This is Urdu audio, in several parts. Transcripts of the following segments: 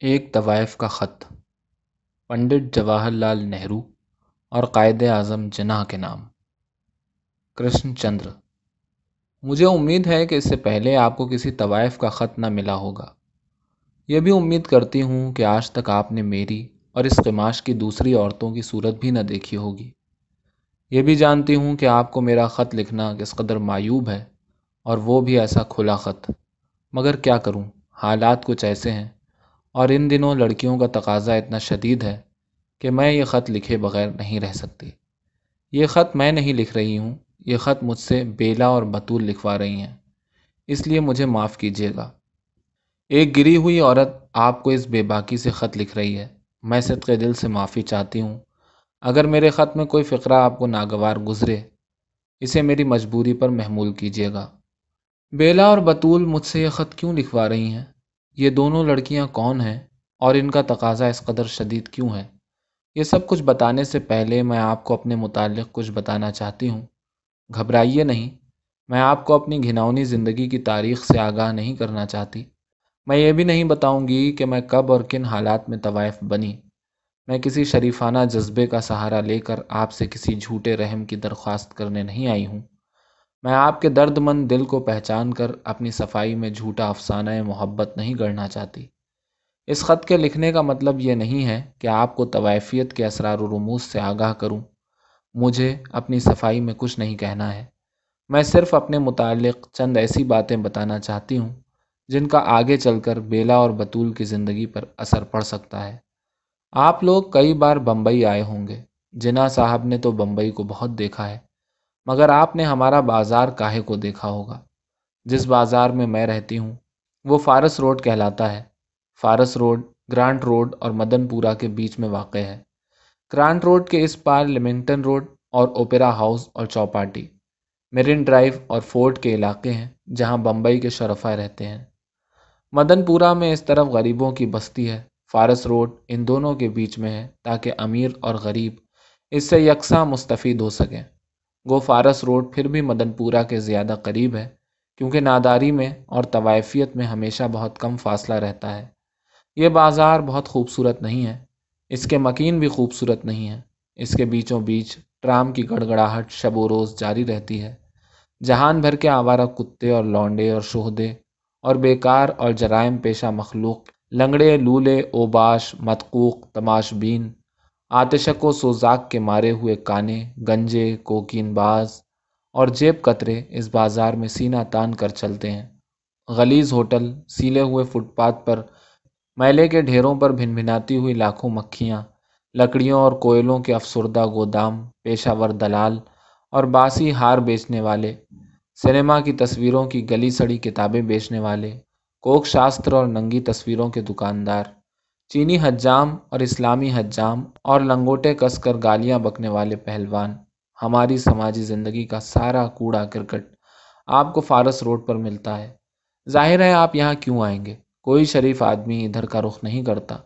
ایک طوائف کا خط، پنڈت جواہر لال نہرو اور قائد اعظم جناح کے نام۔ کرشن چندر، مجھے امید ہے کہ اس سے پہلے آپ کو کسی طوائف کا خط نہ ملا ہوگا۔ یہ بھی امید کرتی ہوں کہ آج تک آپ نے میری اور اس قماش کی دوسری عورتوں کی صورت بھی نہ دیکھی ہوگی۔ یہ بھی جانتی ہوں کہ آپ کو میرا خط لکھنا کس قدر معیوب ہے اور وہ بھی ایسا کھلا خط۔ مگر کیا کروں؟ حالات کچھ ایسے ہیں۔ اور ان دنوں لڑکیوں کا تقاضا اتنا شدید ہے کہ میں یہ خط لکھے بغیر نہیں رہ سکتی۔ یہ خط میں نہیں لکھ رہی ہوں، یہ خط مجھ سے بیلا اور بطول لکھوا رہی ہیں۔ اس لیے مجھے معاف کیجیے گا۔ ایک گری ہوئی عورت آپ کو اس بے باکی سے خط لکھ رہی ہے۔ میں صدقے دل سے معافی چاہتی ہوں۔ اگر میرے خط میں کوئی فقرہ آپ کو ناگوار گزرے، اسے میری مجبوری پر محمول کیجیے گا۔ بیلا اور بطول مجھ سے یہ خط کیوں لکھوا رہی ہیں؟ یہ دونوں لڑکیاں کون ہیں اور ان کا تقاضا اس قدر شدید کیوں ہے؟ یہ سب کچھ بتانے سے پہلے میں آپ کو اپنے متعلق کچھ بتانا چاہتی ہوں۔ گھبرائیے نہیں، میں آپ کو اپنی گھناؤنی زندگی کی تاریخ سے آگاہ نہیں کرنا چاہتی۔ میں یہ بھی نہیں بتاؤں گی کہ میں کب اور کن حالات میں طوائف بنی۔ میں کسی شریفانہ جذبے کا سہارا لے کر آپ سے کسی جھوٹے رحم کی درخواست کرنے نہیں آئی ہوں۔ میں آپ کے درد مند دل کو پہچان کر اپنی صفائی میں جھوٹا افسانہ محبت نہیں گڑھنا چاہتی۔ اس خط کے لکھنے کا مطلب یہ نہیں ہے کہ آپ کو طوائفیت کے اسرار و رموز سے آگاہ کروں۔ مجھے اپنی صفائی میں کچھ نہیں کہنا ہے۔ میں صرف اپنے متعلق چند ایسی باتیں بتانا چاہتی ہوں جن کا آگے چل کر بیلا اور بطول کی زندگی پر اثر پڑ سکتا ہے۔ آپ لوگ کئی بار بمبئی آئے ہوں گے۔ جناح صاحب نے تو بمبئی کو بہت دیکھا ہے۔ مگر آپ نے ہمارا بازار کاہے کو دیکھا ہوگا۔ جس بازار میں میں رہتی ہوں، وہ فارس روڈ کہلاتا ہے۔ فارس روڈ، گرانٹ روڈ اور مدن پورہ کے بیچ میں واقع ہے۔ گرانٹ روڈ کے اس پار لیمنگٹن روڈ اور اوپیرا ہاؤس اور چوپاٹی۔ میرین ڈرائیو اور فورٹ کے علاقے ہیں جہاں بمبئی کے شرفہ رہتے ہیں۔ مدن پورہ میں اس طرف غریبوں کی بستی ہے۔ فارس روڈ ان دونوں کے بیچ میں ہے تاکہ امیر اور غریب اس سے یکساں مستفید ہو سکیں۔ گو فارس روڈ پھر بھی مدن پورہ کے زیادہ قریب ہے، کیونکہ ناداری میں اور طوائفیت میں ہمیشہ بہت کم فاصلہ رہتا ہے۔ یہ بازار بہت خوبصورت نہیں ہے۔ اس کے مکین بھی خوبصورت نہیں ہے اس کے بیچوں بیچ ٹرام کی گڑگڑاہٹ شب و روز جاری رہتی ہے۔ جہان بھر کے آوارہ کتے اور لونڈے اور شہدے اور بیکار اور جرائم پیشہ مخلوق، لنگڑے، لولے، اوباش متقوق تماش بین آتشک و سوزاک کے مارے ہوئے کانے، گنجے، کوکین باز اور جیب قطرے اس بازار میں سینہ تان کر چلتے ہیں۔ غلیظ ہوٹل سیلے ہوئے فٹ پاتھ پر میلے کے ڈھیروں پر بھن بھناتی ہوئی لاکھوں مکھیاں، لکڑیوں اور کوئلوں کے افسردہ گودام، پیشہ ور دلال اور باسی ہار بیچنے والے، سنیما کی تصویروں کی گلی سڑی کتابیں بیچنے والے، کوک شاستر اور ننگی تصویروں کے دکاندار۔ چینی حجام اور اسلامی حجام اور لنگوٹے کس کر گالیاں بکنے والے پہلوان، ہماری سماجی زندگی کا سارا کوڑا کرکٹ آپ کو فارس روڈ پر ملتا ہے۔ ظاہر ہے آپ یہاں کیوں آئیں گے؟ کوئی شریف آدمی ادھر کا رخ نہیں کرتا۔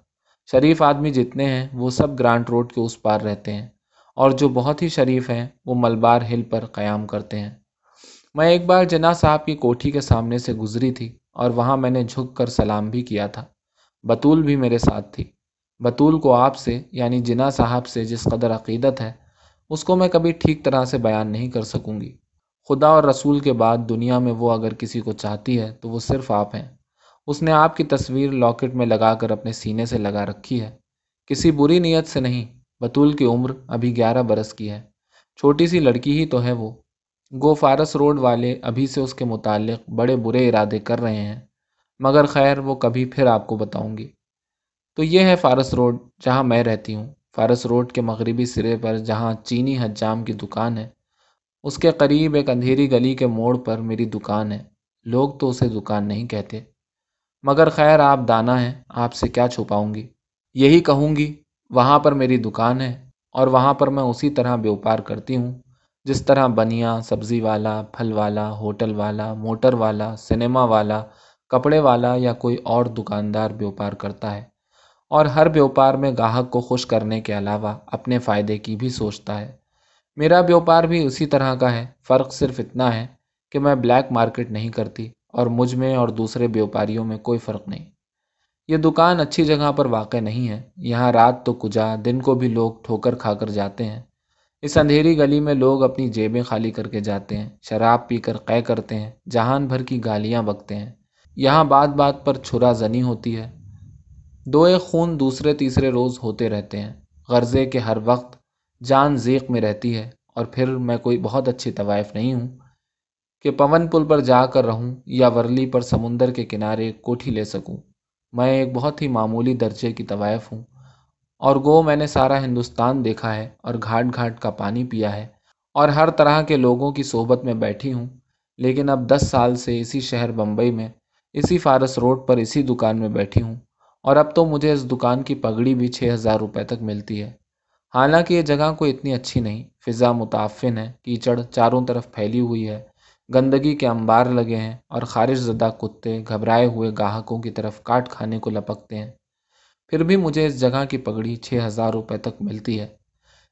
شریف آدمی جتنے ہیں، وہ سب گرانٹ روڈ کے اس پار رہتے ہیں اور جو بہت ہی شریف ہیں، وہ ملبار ہل پر قیام کرتے ہیں۔ میں ایک بار جناح صاحب کی کوٹھی کے سامنے سے گزری تھی اور وہاں میں نے جھک کر سلام بھی کیا تھا۔ بطول بھی میرے ساتھ تھی۔ بطول کو آپ سے یعنی جنا صاحب سے جس قدر عقیدت ہے، اس کو میں کبھی ٹھیک طرح سے بیان نہیں کر سکوں گی۔ خدا اور رسول کے بعد دنیا میں وہ اگر کسی کو چاہتی ہے، تو وہ صرف آپ ہیں۔ اس نے آپ کی تصویر لاکٹ میں لگا کر اپنے سینے سے لگا رکھی ہے۔ کسی بری نیت سے نہیں، بطول کی عمر ابھی گیارہ برس کی ہے۔ چھوٹی سی لڑکی ہی تو ہے وہ۔ گو فارس روڈ والے ابھی سے اس کے متعلق بڑے برے ارادے کر رہے ہیں۔ مگر خیر وہ کبھی پھر آپ کو بتاؤں گی۔ تو یہ ہے فارس روڈ جہاں میں رہتی ہوں۔ فارس روڈ کے مغربی سرے پر جہاں چینی حجام کی دکان ہے، اس کے قریب ایک اندھیری گلی کے موڑ پر میری دکان ہے۔ لوگ تو اسے دکان نہیں کہتے۔ مگر خیر آپ دانا ہیں، آپ سے کیا چھپاؤں گی؟ یہی کہوں گی، وہاں پر میری دکان ہے اور وہاں پر میں اسی طرح بیوپار کرتی ہوں۔ جس طرح بنیا سبزی والا، پھل والا، ہوٹل والا، موٹر والا، سنیما والا کپڑے والا یا کوئی اور دکاندار بیوپار کرتا ہے اور ہر بیوپار میں گاہک کو خوش کرنے کے علاوہ اپنے فائدے کی بھی سوچتا ہے۔ میرا بیوپار بھی اسی طرح کا ہے، فرق صرف اتنا ہے کہ میں بلیک مارکیٹ نہیں کرتی اور مجھ میں اور دوسرے بیوپاریوں میں کوئی فرق نہیں۔ یہ دکان اچھی جگہ پر واقع نہیں ہے۔ یہاں رات تو کجا، دن کو بھی لوگ ٹھوکر کھا کر جاتے ہیں۔ اس اندھیری گلی میں لوگ اپنی جیبیں خالی کر کے جاتے ہیں، شراب پی کر قے کرتے ہیں، جہان بھر کی گالیاں بکتے ہیں۔ یہاں بات بات پر چھرا زنی ہوتی ہے۔ دو ایک خون دوسرے تیسرے روز ہوتے رہتے ہیں۔ غرضے کے ہر وقت جان ذیق میں رہتی ہے۔ اور پھر میں کوئی بہت اچھی طوائف نہیں ہوں۔ کہ پون پل پر جا کر رہوں یا ورلی پر سمندر کے کنارے کوٹھی لے سکوں۔ میں ایک بہت ہی معمولی درجے کی طوائف ہوں۔ اور گو میں نے سارا ہندوستان دیکھا ہے اور گھاٹ گھاٹ کا پانی پیا ہے۔ اور ہر طرح کے لوگوں کی صحبت میں بیٹھی ہوں۔ لیکن اب دس سال سے اسی شہر بمبئی میں اسی فارس روڈ پر اسی دکان میں بیٹھی ہوں اور اب تو مجھے اس دکان کی پگڑی بھی چھ ہزار روپے تک ملتی ہے۔ حالانکہ یہ جگہ کوئی اتنی اچھی نہیں، فضا متعفن ہے، کیچڑ چاروں طرف پھیلی ہوئی ہے، گندگی کے انبار لگے ہیں اور خارش زدہ کتے گھبرائے ہوئے گاہکوں کی طرف کاٹ کھانے کو لپکتے ہیں۔ پھر بھی مجھے اس جگہ کی پگڑی چھ ہزار روپے تک ملتی ہے۔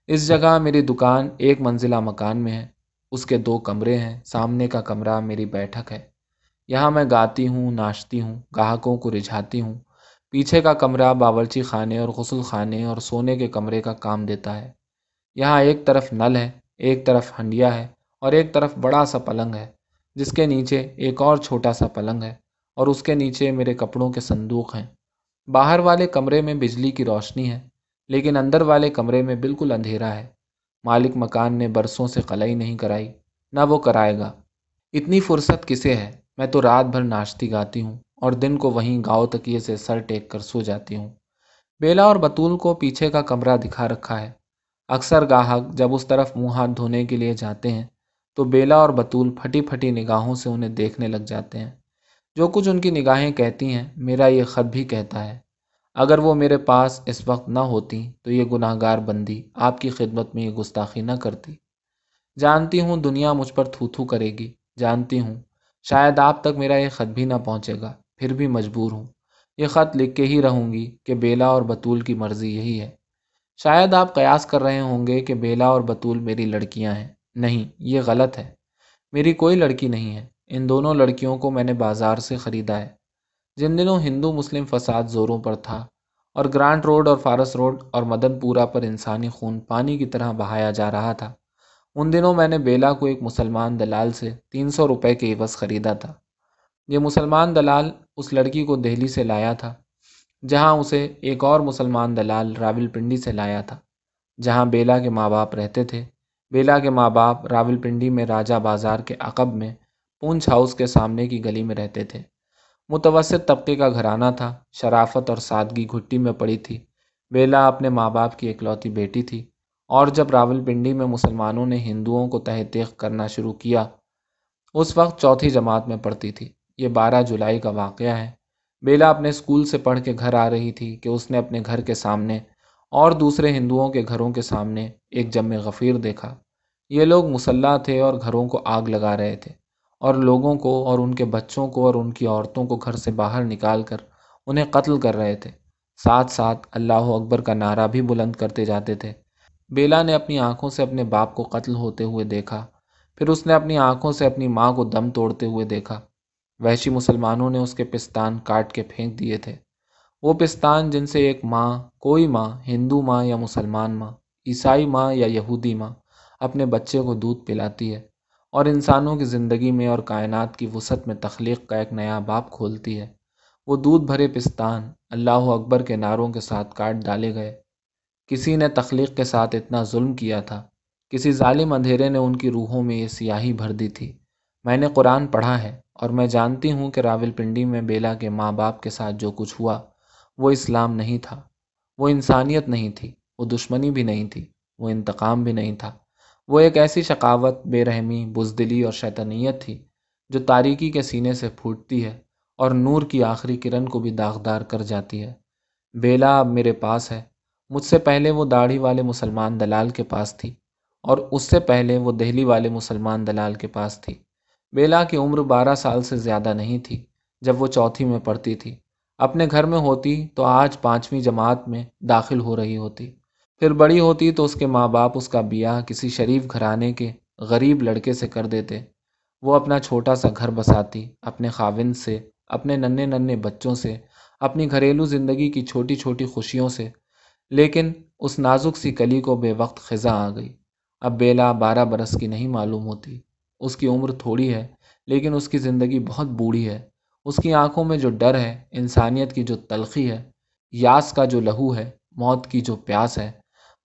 اس جگہ میری دکان ایک منزلہ مکان میں ہے، اس کے دو کمرے ہیں، سامنے کا کمرہ میری بیٹھک ہے۔ یہاں میں گاتی ہوں ناشتی ہوں، گاہکوں کو رجھاتی ہوں۔ پیچھے کا کمرہ باورچی خانے اور غسل خانے اور سونے کے کمرے کا کام دیتا ہے۔ یہاں ایک طرف نل ہے، ایک طرف ہنڈیا ہے اور ایک طرف بڑا سا پلنگ ہے، جس کے نیچے ایک اور چھوٹا سا پلنگ ہے اور اس کے نیچے میرے کپڑوں کے صندوق ہیں۔ باہر والے کمرے میں بجلی کی روشنی ہے، لیکن اندر والے کمرے میں بالکل اندھیرا ہے۔ مالک مکان نے برسوں سے قلعی نہیں کرائی، نہ وہ کرائے گا۔ اتنی فرصت کسے ہے؟ میں تو رات بھر ناشتی گاتی ہوں اور دن کو وہیں گاؤں تکیے سے سر ٹیک کر سو جاتی ہوں۔ بیلا اور بطول کو پیچھے کا کمرہ دکھا رکھا ہے۔ اکثر گاہک جب اس طرف منہ ہاتھ دھونے کے لیے جاتے ہیں تو بیلا اور بطول پھٹی پھٹی نگاہوں سے انہیں دیکھنے لگ جاتے ہیں۔ جو کچھ ان کی نگاہیں کہتی ہیں، میرا یہ خط بھی کہتا ہے، اگر وہ میرے پاس اس وقت نہ ہوتی تو یہ گناہ گار بندی آپ کی خدمت میں یہ گستاخی نہ کرتی۔ جانتی ہوں دنیا مجھ پر تھو تھو کرے گی، جانتی ہوں شاید آپ تک میرا یہ خط بھی نہ پہنچے گا، پھر بھی مجبور ہوں۔ یہ خط لکھ کے ہی رہوں گی کہ بیلا اور بطول کی مرضی یہی ہے۔ شاید آپ قیاس کر رہے ہوں گے کہ بیلا اور بطول میری لڑکیاں ہیں۔ نہیں، یہ غلط ہے۔ میری کوئی لڑکی نہیں ہے۔ ان دونوں لڑکیوں کو میں نے بازار سے خریدا ہے۔ جن دنوں ہندو مسلم فساد زوروں پر تھا اور گرانٹ روڈ اور فارس روڈ اور مدن پورہ پر انسانی خون پانی کی طرح بہایا جا رہا تھا۔ ان دنوں میں نے بیلا کو ایک مسلمان دلال سے تین سو روپے کے عوض خریدا تھا۔ یہ مسلمان دلال اس لڑکی کو دہلی سے لایا تھا، جہاں اسے ایک اور مسلمان دلال راول پنڈی سے لایا تھا، جہاں بیلا کے ماں باپ رہتے تھے۔ بیلا کے ماں باپ راول پنڈی میں راجہ بازار کے عقب میں پونچھ ہاؤس کے سامنے کی گلی میں رہتے تھے۔ متوسط طبقے کا گھرانہ تھا، شرافت اور سادگی گھٹی میں پڑی تھی۔ بیلا اپنے ماں باپ کی اکلوتی بیٹی تھی۔ اور جب راول پنڈی میں مسلمانوں نے ہندوؤں کو تحتیق کرنا شروع کیا، اس وقت چوتھی جماعت میں پڑھتی تھی۔ یہ بارہ جولائی کا واقعہ ہے۔ بیلا اپنے اسکول سے پڑھ کے گھر آ رہی تھی کہ اس نے اپنے گھر کے سامنے اور دوسرے ہندوؤں کے گھروں کے سامنے ایک جم غفیر دیکھا۔ یہ لوگ مسلح تھے اور گھروں کو آگ لگا رہے تھے اور لوگوں کو اور ان کے بچوں کو اور ان کی عورتوں کو گھر سے باہر نکال کر انہیں قتل کر رہے تھے۔ ساتھ ساتھ اللہ اکبر کا نعرہ بھی بلند کرتے جاتے تھے۔ بیلا نے اپنی آنکھوں سے اپنے باپ کو قتل ہوتے ہوئے دیکھا، پھر اس نے اپنی آنکھوں سے اپنی ماں کو دم توڑتے ہوئے دیکھا۔ وحشی مسلمانوں نے اس کے پستان کاٹ کے پھینک دیے تھے۔ وہ پستان جن سے ایک ماں، کوئی ماں، ہندو ماں یا مسلمان ماں، عیسائی ماں یا یہودی ماں، اپنے بچے کو دودھ پلاتی ہے اور انسانوں کی زندگی میں اور کائنات کی وسعت میں تخلیق کا ایک نیا باب کھولتی ہے۔ وہ دودھ بھرے پستان اللہ اکبر کے نعروں کے ساتھ کاٹ ڈالے گئے۔ کسی نے تخلیق کے ساتھ اتنا ظلم کیا تھا۔ کسی ظالم اندھیرے نے ان کی روحوں میں یہ سیاہی بھر دی تھی۔ میں نے قرآن پڑھا ہے اور میں جانتی ہوں کہ راول پنڈی میں بیلا کے ماں باپ کے ساتھ جو کچھ ہوا، وہ اسلام نہیں تھا۔ وہ انسانیت نہیں تھی، وہ دشمنی بھی نہیں تھی، وہ انتقام بھی نہیں تھا۔ وہ ایک ایسی شقاوت، بے رحمی، بزدلی اور شیطنیت تھی جو تاریکی کے سینے سے پھوٹتی ہے اور نور کی آخری کرن کو بھی داغدار کر جاتی ہے۔ بیلا اب میرے پاس ہے مجھ سے پہلے وہ داڑھی والے مسلمان دلال کے پاس تھی اور اس سے پہلے وہ دہلی والے مسلمان دلال کے پاس تھی۔ بیلا کی عمر بارہ سال سے زیادہ نہیں تھی جب وہ چوتھی میں پڑھتی تھی۔ اپنے گھر میں ہوتی تو آج پانچویں جماعت میں داخل ہو رہی ہوتی۔ پھر بڑی ہوتی تو اس کے ماں باپ اس کا بیاہ کسی شریف گھرانے کے غریب لڑکے سے کر دیتے۔ وہ اپنا چھوٹا سا گھر بساتی، اپنے خاوند سے، اپنے ننے ننے بچوں سے، اپنی گھریلو زندگی کی چھوٹی چھوٹی خوشیوں سے لیکن اس نازک سی کلی کو بے وقت خزاں آ گئی۔ اب بیلا بارہ برس کی نہیں معلوم ہوتی۔ اس کی عمر تھوڑی ہے، لیکن اس کی زندگی بہت بوڑھی ہے۔ اس کی آنکھوں میں جو ڈر ہے، انسانیت کی جو تلخی ہے، یاس کا جو لہو ہے، موت کی جو پیاس ہے۔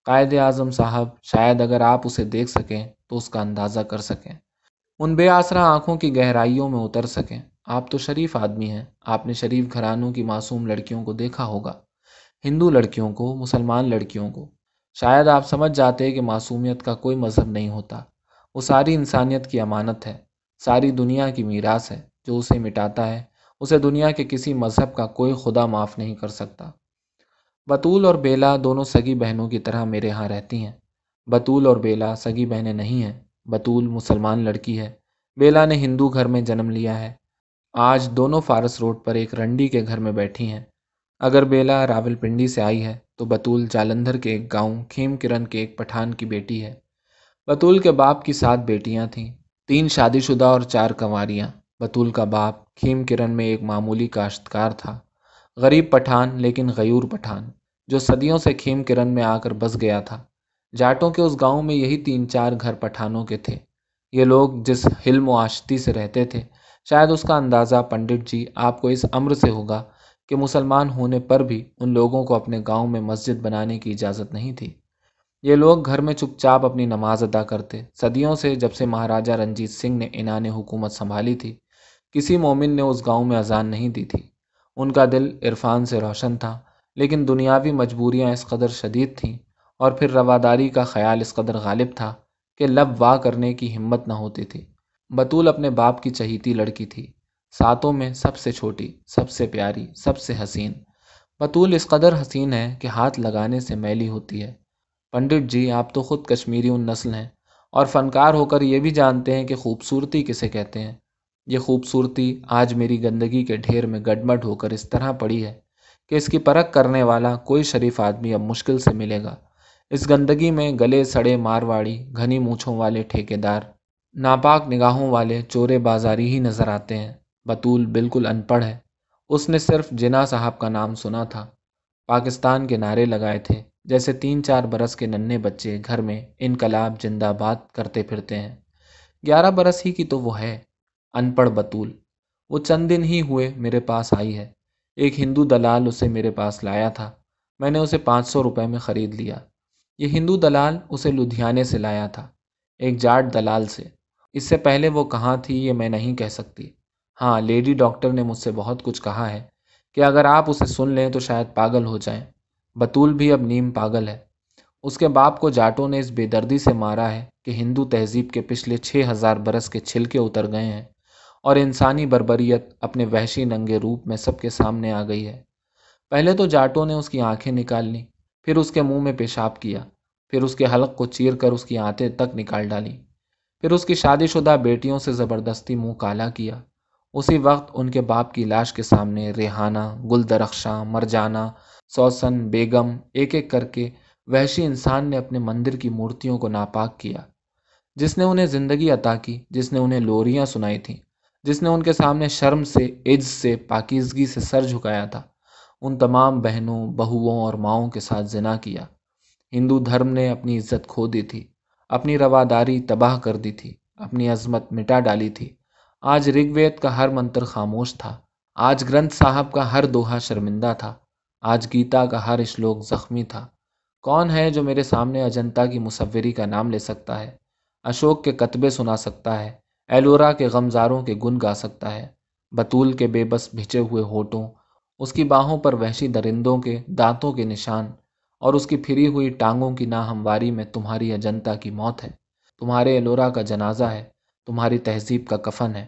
قائد اعظم صاحب، شاید اگر آپ اسے دیکھ سکیں تو اس کا اندازہ کر سکیں۔ ان بے آسرا آنکھوں کی گہرائیوں میں اتر سکیں۔ آپ تو شریف آدمی ہیں۔ آپ نے شریف گھرانوں کی معصوم لڑکیوں کو دیکھا ہوگا۔ ہندو لڑکیوں کو، مسلمان لڑکیوں کو شاید آپ سمجھ جاتے کہ معصومیت کا کوئی مذہب نہیں ہوتا۔ وہ ساری انسانیت کی امانت ہے، ساری دنیا کی میراث ہے جو اسے مٹاتا ہے۔ اسے دنیا کے کسی مذہب کا کوئی خدا معاف نہیں کر سکتا۔ بطول اور بیلا دونوں سگی بہنوں کی طرح میرے ہاں رہتی ہیں۔ بطول اور بیلا سگی بہنیں نہیں ہیں۔ بطول مسلمان لڑکی ہے۔ بیلا نے ہندو گھر میں جنم لیا ہے۔ آج دونوں فارس روڈ پر ایک رنڈی کے گھر میں بیٹھی ہیں۔ اگر بیلا راول پنڈی سے آئی ہے تو بطول جالندھر کے ایک گاؤں کھیم کرن کے ایک پٹھان کی بیٹی ہے۔ بطول کے باپ کی سات بیٹیاں تھیں، تین شادی شدہ اور چار کنواریاں۔ بطول کا باپ کھیم کرن میں ایک معمولی کاشتکار تھا۔ غریب پٹھان لیکن غیور پٹھان، جو صدیوں سے کھیم کرن میں آ کر بس گیا تھا۔ جاٹوں کے اس گاؤں میں یہی تین چار گھر پٹھانوں کے تھے۔ یہ لوگ جس حلم و آشتی سے رہتے تھے، شاید اس کا اندازہ پنڈت جی آپ کو اس امر سے ہوگا کہ مسلمان ہونے پر بھی ان لوگوں کو اپنے گاؤں میں مسجد بنانے کی اجازت نہیں تھی۔ یہ لوگ گھر میں چپ چاپ اپنی نماز ادا کرتے۔ صدیوں سے جب سے مہاراجہ رنجیت سنگھ نے انعان حکومت سنبھالی تھی، کسی مومن نے اس گاؤں میں اذان نہیں دی تھی۔ ان کا دل عرفان سے روشن تھا، لیکن دنیاوی مجبوریاں اس قدر شدید تھیں اور پھر رواداری کا خیال اس قدر غالب تھا کہ لب واہ کرنے کی ہمت نہ ہوتی تھی۔ بطول اپنے باپ کی چہیتی لڑکی تھی۔ ساتوں میں سب سے چھوٹی، سب سے پیاری، سب سے حسین۔ بطول اس قدر حسین ہے کہ ہاتھ لگانے سے میلی ہوتی ہے۔ پنڈت جی آپ تو خود کشمیری ان نسل ہیں اور فنکار ہو کر یہ بھی جانتے ہیں کہ خوبصورتی کسے کہتے ہیں۔ یہ خوبصورتی آج میری گندگی کے ڈھیر میں گڈمڈ ہو کر اس طرح پڑی ہے کہ اس کی پرکھ کرنے والا کوئی شریف آدمی اب مشکل سے ملے گا۔ اس گندگی میں گلے سڑے مارواڑی، گھنی مونچھوں والے ٹھیکے دار ناپاک نگاہوں والے چورے بازاری ہی نظر آتے ہیں۔ بطول بالکل ان پڑھ ہے۔ اس نے صرف جنا صاحب کا نام سنا تھا۔ پاکستان کے نعرے لگائے تھے۔ جیسے تین چار برس کے ننے بچے گھر میں انقلاب زندہ باد کرتے پھرتے ہیں۔ گیارہ برس ہی کی تو وہ ہے۔ ان پڑھ بطول۔ وہ چند دن ہی ہوئے میرے پاس آئی ہے۔ ایک ہندو دلال اسے میرے پاس لایا تھا۔ میں نے اسے پانچ سو روپے میں خرید لیا۔ یہ ہندو دلال اسے لدھیانے سے لایا تھا۔ ایک جاٹ دلال سے۔ اس سے پہلے وہ کہاں تھی یہ میں نہیں کہہ سکتی۔ ہاں لیڈی ڈاکٹر نے مجھ سے بہت کچھ کہا ہے کہ اگر آپ اسے سن لیں تو شاید پاگل ہو جائیں۔ بطول بھی اب نیم پاگل ہے۔ اس کے باپ کو جاٹوں نے اس بے دردی سے مارا ہے کہ ہندو تہذیب کے پچھلے چھ ہزار برس کے چھلکے اتر گئے ہیں اور انسانی بربریت اپنے وحشی ننگے روپ میں سب کے سامنے آ گئی ہے۔ پہلے تو جاٹوں نے اس کی آنکھیں نکال لیں، پھر اس کے منہ میں پیشاب کیا، پھر اس کے حلق کو چیر کر اس کی آنتیں تک نکال ڈالی، پھر اس کی شادی شدہ بیٹیوں سے زبردستی منہ کالا کیا۔ اسی وقت ان کے باپ کی لاش کے سامنے ریحانہ گل درخشاں مرجانہ، سوسن، بیگم، ایک ایک کر کے وحشی انسان نے اپنے مندر کی مورتیوں کو ناپاک کیا۔ جس نے انہیں زندگی عطا کی، جس نے انہیں لوریاں سنائی تھیں، جس نے ان کے سامنے شرم سے عز سے، پاکیزگی سے سر جھکایا تھا، ان تمام بہنوں، بہوؤں اور ماؤں کے ساتھ زنا کیا۔ ہندو دھرم نے اپنی عزت کھو دی تھی، اپنی رواداری تباہ کر دی تھی، اپنی عظمت مٹا ڈالی تھی۔ آج رگ وید کا ہر منتر خاموش تھا۔ آج گرنتھ صاحب کا ہر دوہا شرمندہ تھا۔ آج گیتا کا ہر اشلوک زخمی تھا۔ کون ہے جو میرے سامنے اجنتا کی مصوری کا نام لے سکتا ہے؟ اشوک کے کتبے سنا سکتا ہے۔ ایلورا کے غمزاروں کے گن گا سکتا ہے۔ بطول کے بے بس بھچے ہوئے ہوٹوں۔ اس کی باہوں پر وحشی درندوں کے دانتوں کے نشان۔ اور اس کی پھری ہوئی ٹانگوں کی ناہمواری میں تمہاری اجنتا کی موت ہے۔ تمہارے ایلورا کا جنازہ ہے۔ تمہاری تہذیب کا کفن ہے۔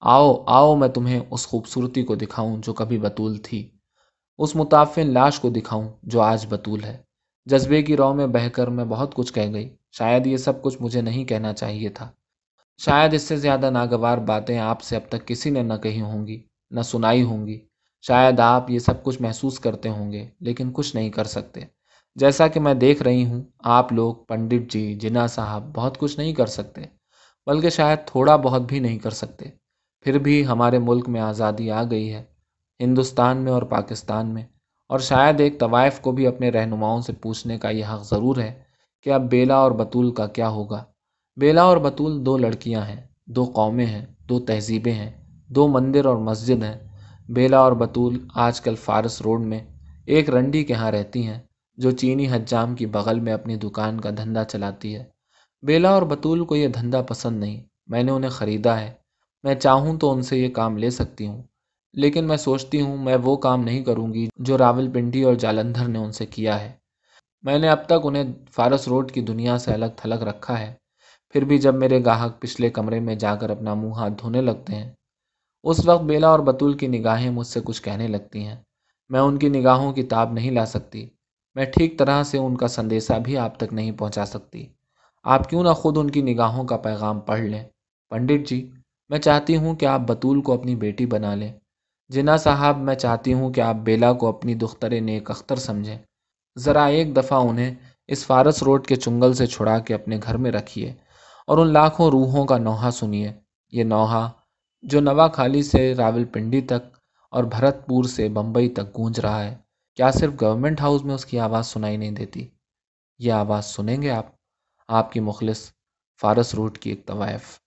آؤ آؤ میں تمہیں اس خوبصورتی کو دکھاؤں جو کبھی بطول تھی۔ اس متافن لاش کو دکھاؤں جو آج بطول ہے۔ جذبے کی رو میں بہہ کر میں بہت کچھ کہہ گئی۔ شاید یہ سب کچھ مجھے نہیں کہنا چاہیے تھا۔ شاید اس سے زیادہ ناگوار باتیں آپ سے اب تک کسی نے نہ کہی ہوں گی، نہ سنائی ہوں گی۔ شاید آپ یہ سب کچھ محسوس کرتے ہوں گے، لیکن کچھ نہیں کر سکتے۔ جیسا کہ میں دیکھ رہی ہوں، آپ لوگ، پنڈت جی جنا صاحب، بہت کچھ نہیں کر سکتے۔ بلکہ شاید تھوڑا بہت بھی نہیں کر سکتے۔ پھر بھی ہمارے ملک میں آزادی آ گئی ہے، ہندوستان میں اور پاکستان میں۔ اور شاید ایک طوائف کو بھی اپنے رہنماؤں سے پوچھنے کا یہ حق ضرور ہے کہ اب بیلا اور بطول کا کیا ہوگا۔ بیلا اور بطول دو لڑکیاں ہیں، دو قومیں ہیں، دو تہذیبیں ہیں، دو مندر اور مسجد ہیں۔ بیلا اور بطول آج کل فارس روڈ میں ایک رنڈی کے ہاں رہتی ہیں، جو چینی حجام کی بغل میں اپنی دکان کا دھندا چلاتی ہے۔ بیلا اور بطول کو یہ دھندا پسند نہیں۔ میں نے انہیں خریدا ہے۔ میں چاہوں تو ان سے یہ کام لے سکتی ہوں۔ لیکن میں سوچتی ہوں میں وہ کام نہیں کروں گی جو راول پنڈی اور جالندھر نے ان سے کیا ہے۔ میں نے اب تک انہیں فارس روڈ کی دنیا سے الگ تھلگ رکھا ہے۔ پھر بھی جب میرے گاہک پچھلے کمرے میں جا کر اپنا منہ ہاتھ دھونے لگتے ہیں، اس وقت بیلا اور بطول کی نگاہیں مجھ سے کچھ کہنے لگتی ہیں۔ میں ان کی نگاہوں کی تاب نہیں لا سکتی۔ میں ٹھیک طرح سے ان کا سندیسہ بھی آپ تک نہیں پہنچا سکتی۔ آپ کیوں نہ خود ان کی نگاہوں کا پیغام پڑھ لیں؟ پنڈت جی میں چاہتی ہوں کہ آپ بطول کو اپنی بیٹی بنا لیں۔ جنا صاحب، میں چاہتی ہوں کہ آپ بیلا کو اپنی دختر نیک اختر سمجھیں۔ ذرا ایک دفعہ انہیں اس فارس روڈ کے چنگل سے چھڑا کے اپنے گھر میں رکھیے اور ان لاکھوں روحوں کا نوحہ سنیے۔ یہ نوحہ جو نوا خالی سے راول پنڈی تک اور بھرت پور سے بمبئی تک گونج رہا ہے۔ کیا صرف گورنمنٹ ہاؤس میں اس کی آواز سنائی نہیں دیتی؟ یہ آواز سنیں گے آپ؟ آپ کی مخلص فارس روڈ کی ایک طوائف۔